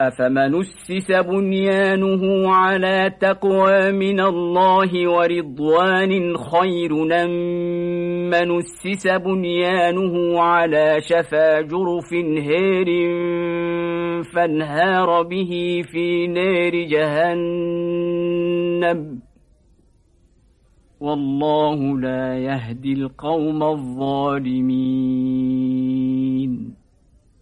أفمن اسس بنيانه على تقوى من الله ورضوان خير من اسس بنيانه على شفا جرف هير فانهار به في نار جهنم؟ والله لا يهدي القوم الظالمين.